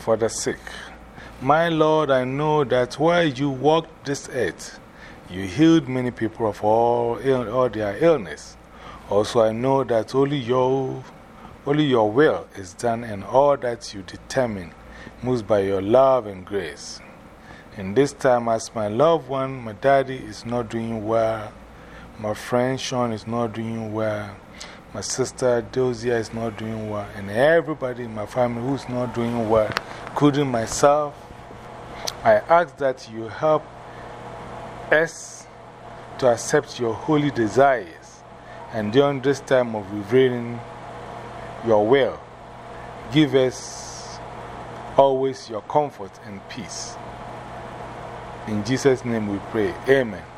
for the sick. My Lord, I know that while you walked this earth, you healed many people of all, all their illness. Also, I know that only your, only your will is done and all that you determine moves by your love and grace. In this time, as my loved one, my daddy is not doing well, my friend Sean is not doing well, my sister Dosia is not doing well, and everybody in my family who's not doing well, including myself, I ask that you help us to accept your holy desires. And during this time of revealing your will, give us always your comfort and peace. In Jesus' name we pray. Amen.